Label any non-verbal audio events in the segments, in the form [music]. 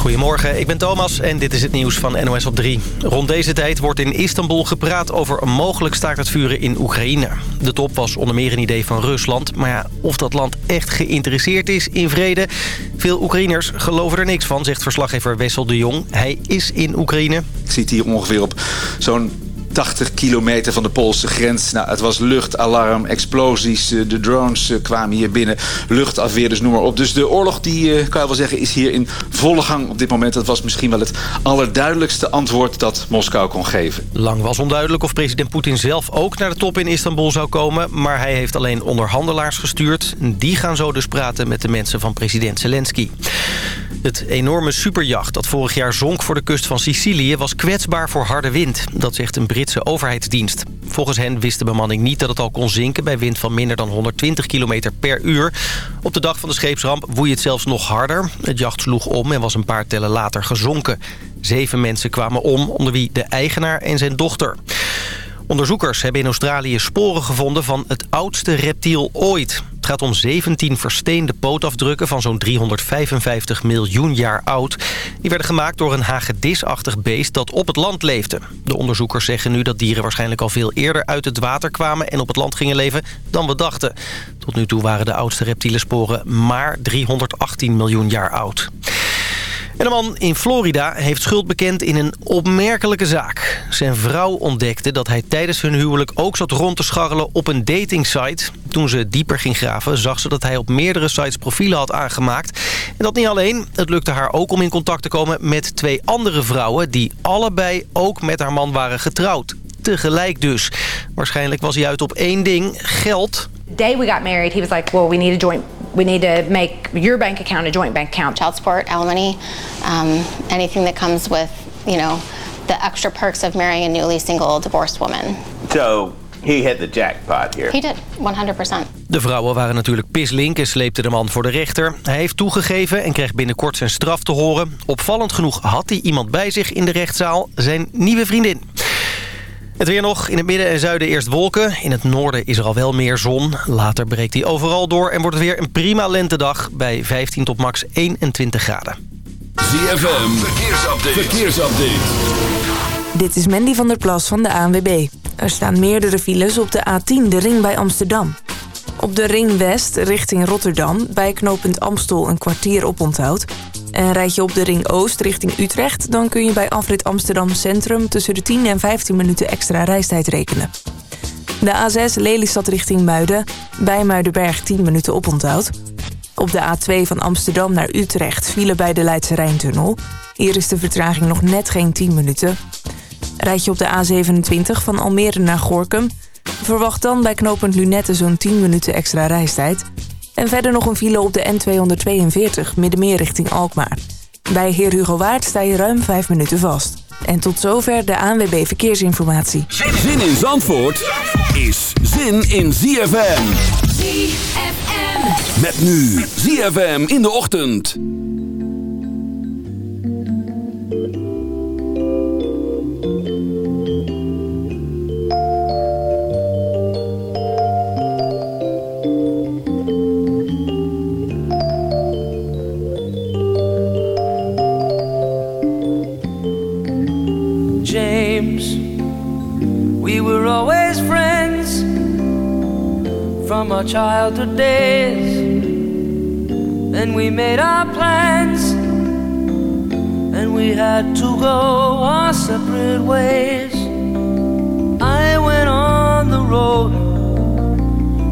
Goedemorgen, ik ben Thomas en dit is het nieuws van NOS op 3. Rond deze tijd wordt in Istanbul gepraat over een mogelijk staakt het vuren in Oekraïne. De top was onder meer een idee van Rusland. Maar ja, of dat land echt geïnteresseerd is in vrede... Veel Oekraïners geloven er niks van, zegt verslaggever Wessel de Jong. Hij is in Oekraïne. Ik zie het hier ongeveer op zo'n 80 kilometer van de Poolse grens. Nou, het was luchtalarm, explosies, eh, de drones eh, kwamen hier binnen, luchtafweer, dus noem maar op. Dus de oorlog, die eh, kan je wel zeggen, is hier in volle gang op dit moment. Dat was misschien wel het allerduidelijkste antwoord dat Moskou kon geven. Lang was onduidelijk of president Poetin zelf ook naar de top in Istanbul zou komen. Maar hij heeft alleen onderhandelaars gestuurd. Die gaan zo dus praten met de mensen van president Zelensky. Het enorme superjacht dat vorig jaar zonk voor de kust van Sicilië... was kwetsbaar voor harde wind. Dat zegt een Britse overheidsdienst. Volgens hen wist de bemanning niet dat het al kon zinken... bij wind van minder dan 120 km per uur. Op de dag van de scheepsramp woei het zelfs nog harder. Het jacht sloeg om en was een paar tellen later gezonken. Zeven mensen kwamen om, onder wie de eigenaar en zijn dochter. Onderzoekers hebben in Australië sporen gevonden van het oudste reptiel ooit. Het gaat om 17 versteende pootafdrukken van zo'n 355 miljoen jaar oud. Die werden gemaakt door een hagedisachtig beest dat op het land leefde. De onderzoekers zeggen nu dat dieren waarschijnlijk al veel eerder uit het water kwamen... en op het land gingen leven dan we dachten. Tot nu toe waren de oudste reptiele sporen maar 318 miljoen jaar oud. En een man in Florida heeft schuld bekend in een opmerkelijke zaak. Zijn vrouw ontdekte dat hij tijdens hun huwelijk ook zat rond te scharrelen op een datingsite. Toen ze dieper ging graven zag ze dat hij op meerdere sites profielen had aangemaakt. En dat niet alleen. Het lukte haar ook om in contact te komen met twee andere vrouwen... die allebei ook met haar man waren getrouwd. Tegelijk dus. Waarschijnlijk was hij uit op één ding, geld. Day we got married, he was like, well, we need a joint we need to make your bank account a joint bank account. Child support, alimony, um, anything that comes with, you know, the extra perks of marrying a newly single divorced woman. So he hit the jackpot here. He did, 100%. De vrouwen waren natuurlijk pislink en sleepten de man voor de rechter. Hij heeft toegegeven en kreeg binnenkort zijn straf te horen. Opvallend genoeg had hij iemand bij zich in de rechtszaal, zijn nieuwe vriendin. Het weer nog. In het midden en zuiden eerst wolken. In het noorden is er al wel meer zon. Later breekt die overal door en wordt het weer een prima lentedag... bij 15 tot max 21 graden. ZFM, verkeersupdate. verkeersupdate. Dit is Mandy van der Plas van de ANWB. Er staan meerdere files op de A10, de ring bij Amsterdam. Op de ring west richting Rotterdam, bij knooppunt Amstel een kwartier op onthoud... En rijd je op de Ring Oost richting Utrecht... dan kun je bij afrit Amsterdam Centrum tussen de 10 en 15 minuten extra reistijd rekenen. De A6 Lelystad richting Muiden, bij Muidenberg 10 minuten oponthoud. Op de A2 van Amsterdam naar Utrecht vielen bij de Leidse Rijntunnel. Hier is de vertraging nog net geen 10 minuten. Rijd je op de A27 van Almere naar Gorkum... verwacht dan bij knooppunt Lunette zo'n 10 minuten extra reistijd... En verder nog een file op de N242, middenmeer richting Alkmaar. Bij Heer Hugo Waard sta je ruim 5 minuten vast. En tot zover de ANWB Verkeersinformatie. Zin in Zandvoort is zin in ZFM. ZFM. Met nu ZFM in de ochtend. From our childhood days. Then we made our plans, and we had to go our separate ways. I went on the road,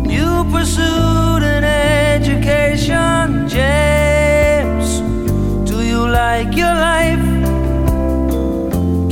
you pursued an education. James, do you like your life?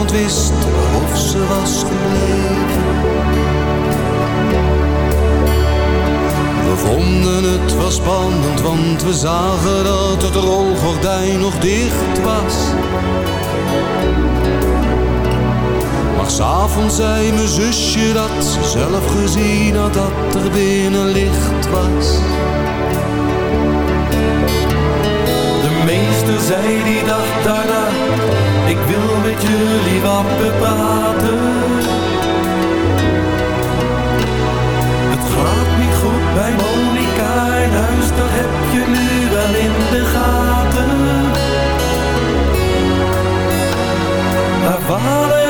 niemand wist of ze was gebleven. We vonden het wel spannend, want we zagen dat het rolgordijn nog dicht was. Maar s'avonds zei mijn zusje dat ze zelf gezien had dat er binnen licht was. De meester zei die dag daarna, ik wil met jullie wat bepraten. Het gaat niet goed bij Monica in huis, dat heb je nu wel in de gaten. Haar vader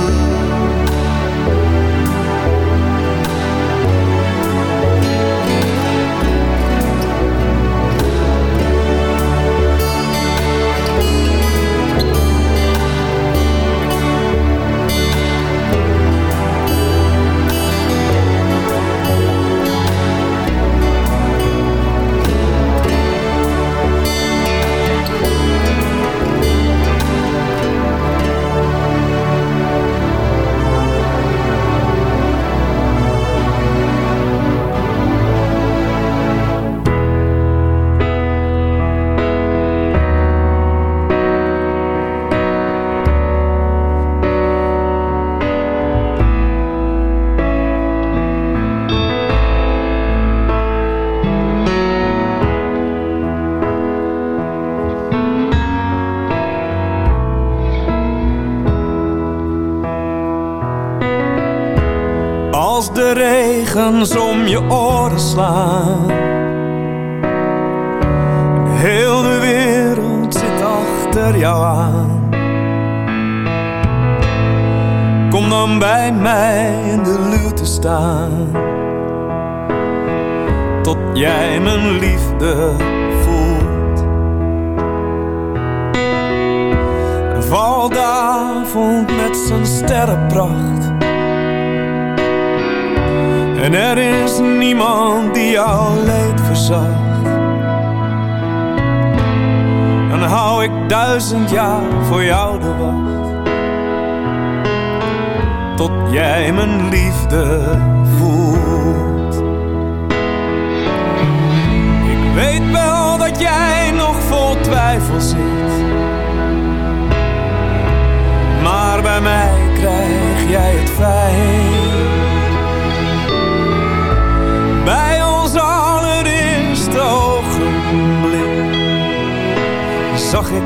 Heel de wereld zit achter jou aan. Kom dan bij mij in de luwte staan. Tot jij mijn liefde voelt. Valt de avond met zijn sterrenpracht. Er is niemand die jouw leed verzacht. Dan hou ik duizend jaar voor jou de wacht. Tot jij mijn liefde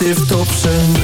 stift op zijn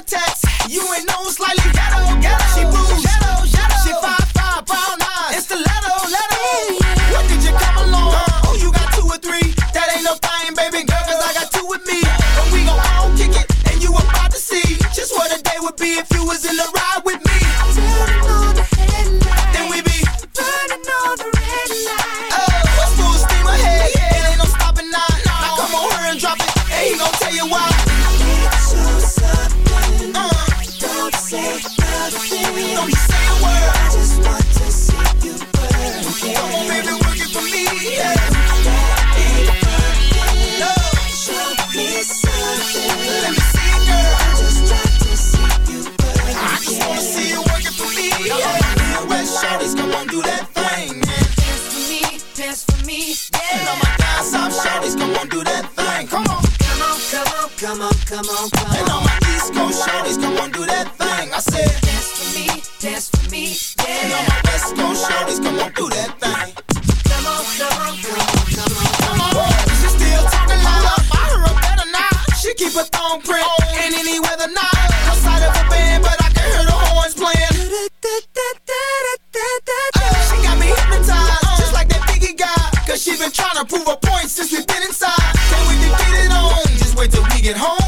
a text. You ain't know slightly ghetto, ghetto. She moves, ghetto, ghetto. She five five, brown eyes. It's the letter, letter. When did you come along? Oh, you got two or three. That ain't no thing, baby girl, 'cause I got two with me. And we gon' all kick it, and you about to see just what a day would be if you was in come on, come on, come on. And all my East Coast shorties, come on, do that thing. I said, dance for me, dance for me, yeah. And all my West Coast shorties, come on, do that thing. Come on, come on, come on, come on, come. She still talking loud. I heard her better now. She keep her thong print in any weather now. No side of a band, but I can hear the horns playing. Ay, She got me hypnotized, just like that Biggie guy. Cause she been trying to prove a point since we been inside. Can't wait to get it on. Just wait till we get home.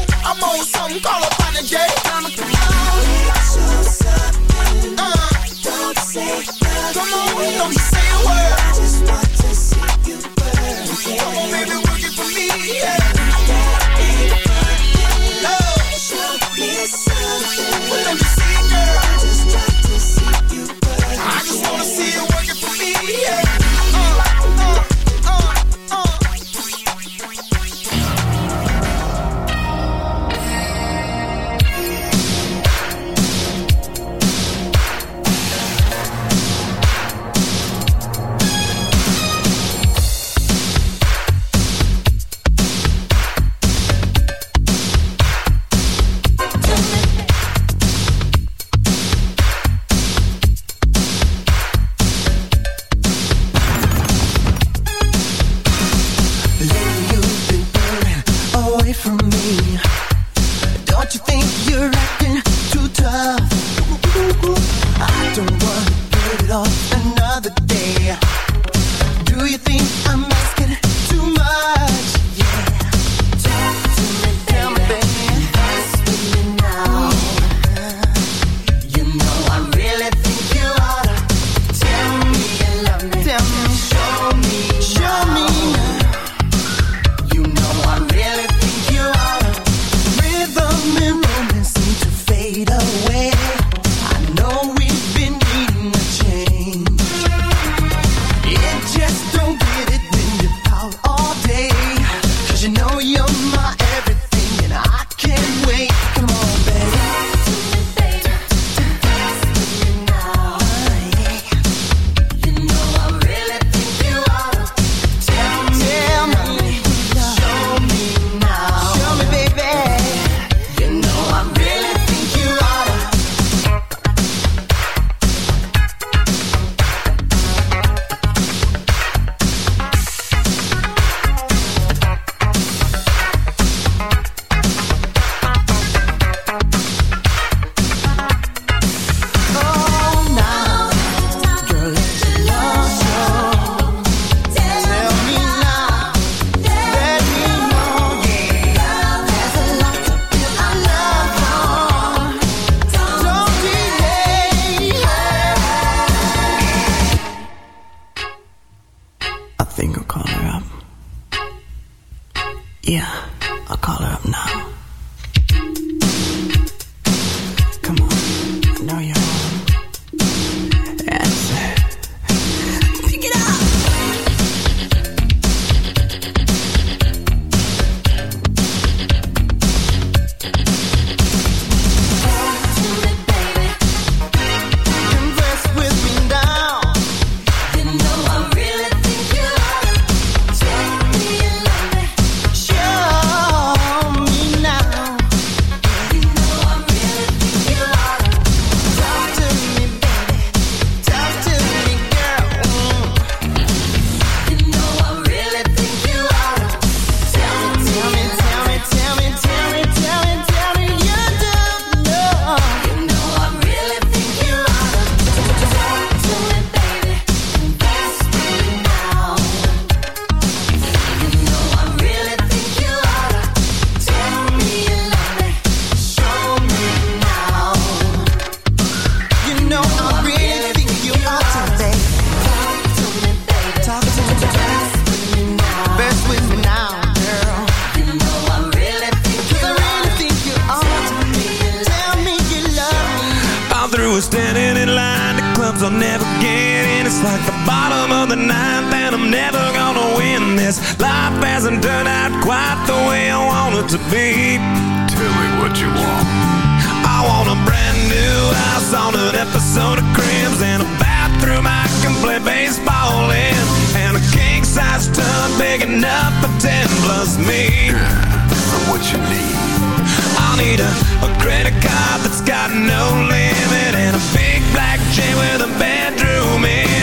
Gonna win this. Life hasn't turned out quite the way I want it to be. Tell me what you want. I want a brand new house on an episode of Cribs and a bathroom I can play baseball in, and a king size tub big enough for ten plus me. So what you need. I'll need a, a credit card that's got no limit and a big black chain with a bedroom in.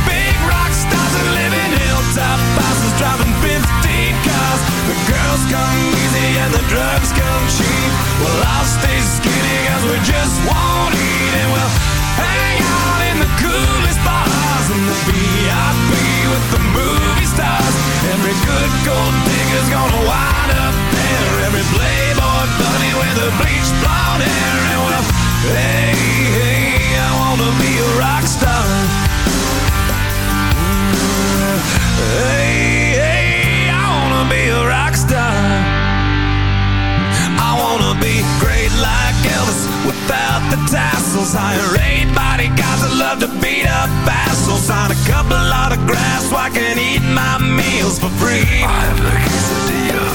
in hilltop houses driving 15 cars. The girls come easy and the drugs come cheap. Well, I'll stay skinny cause we just won't eat and we'll hang out in the coolest bars and the VIP with the movie stars. Every good gold digger's gonna wind up there. Every playboy bunny with a bleached blonde hair. And well, hey, hey, I wanna be a rock star. Hey, hey, I wanna be a rock star. I wanna be great like Elvis without the tassels. Hire eight bodyguards that love to beat up assholes. Sign a couple autographs so I can eat my meals for free. I have the quesadilla.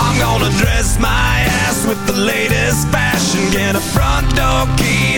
I'm gonna dress my ass with the latest fashion. Get a front door key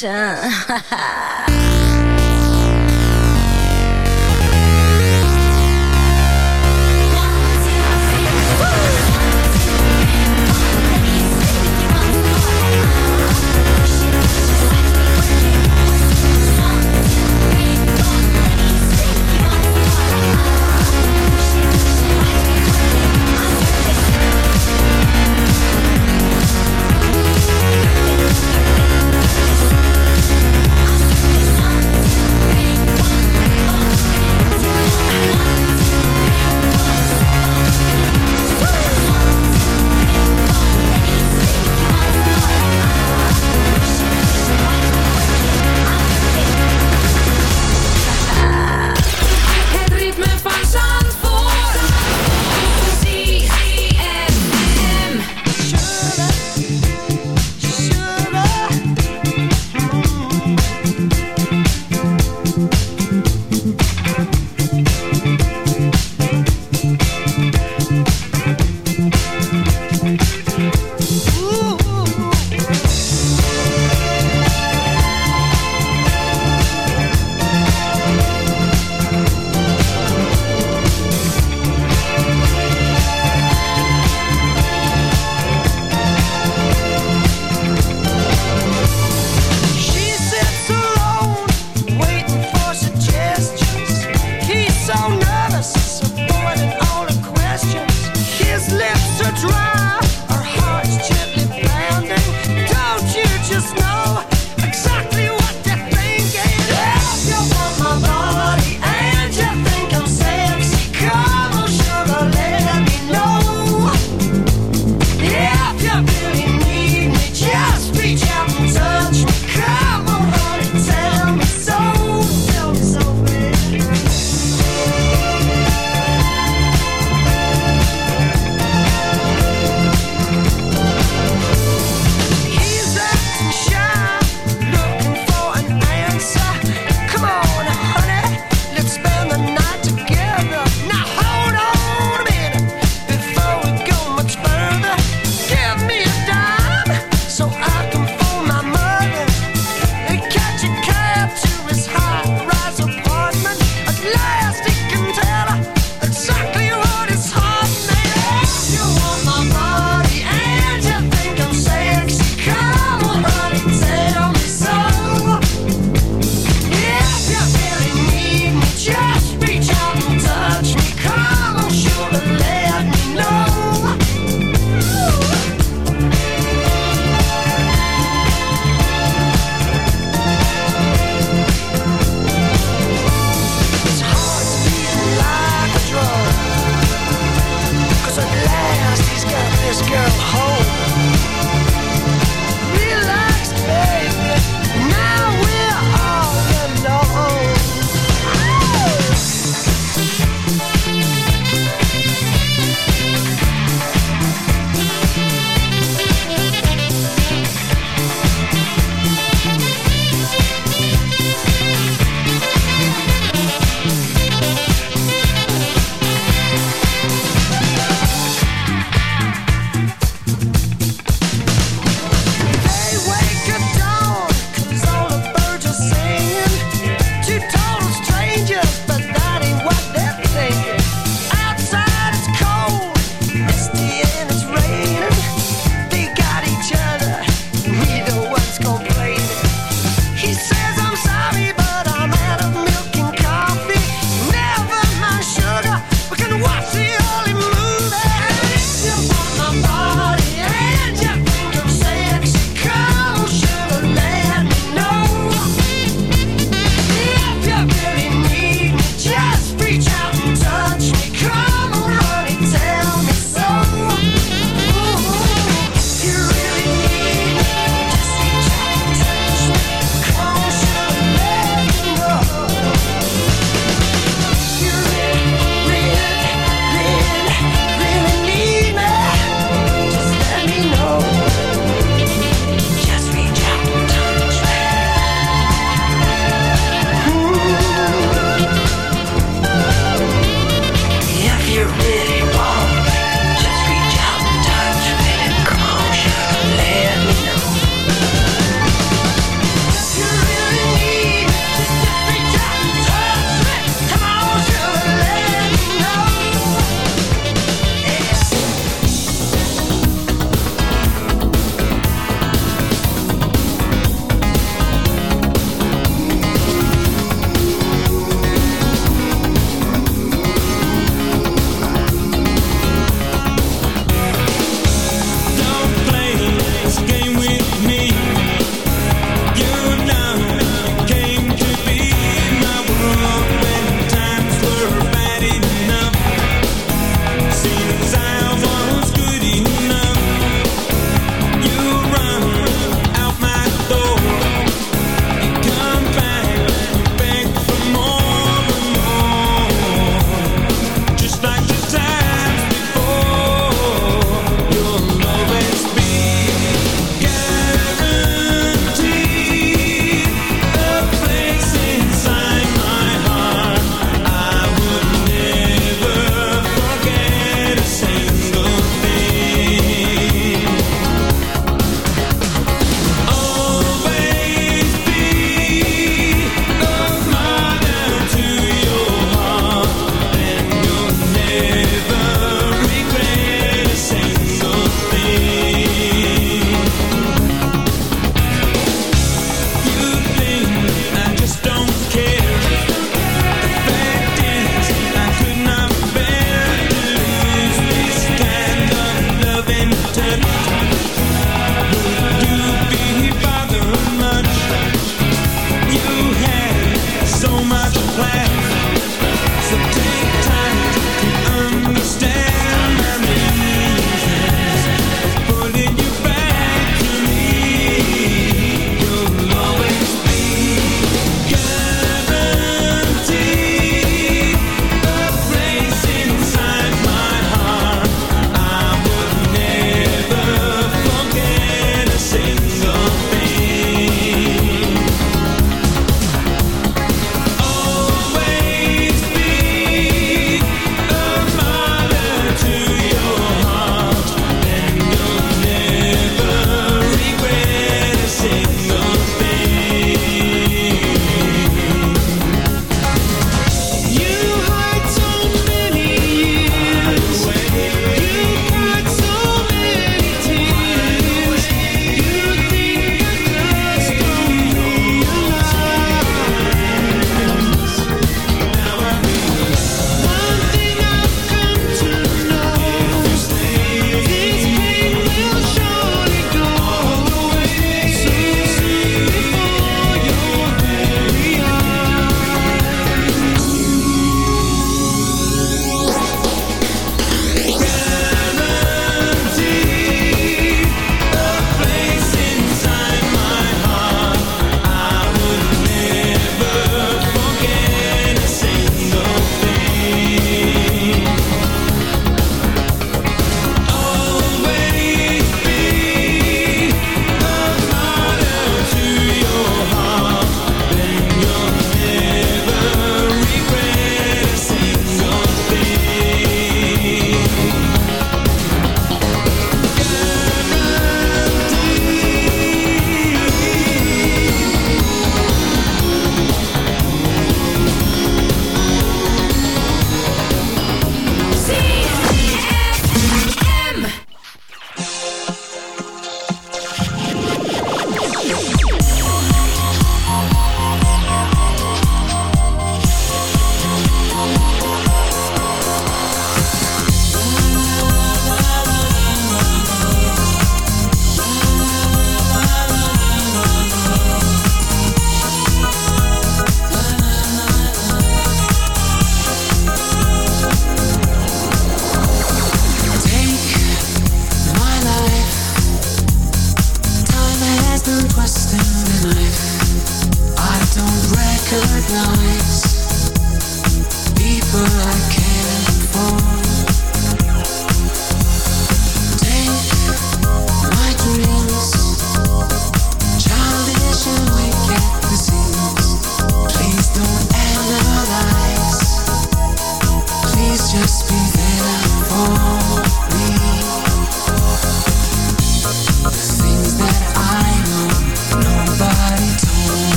Perfection. zover [laughs]